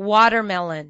watermelon.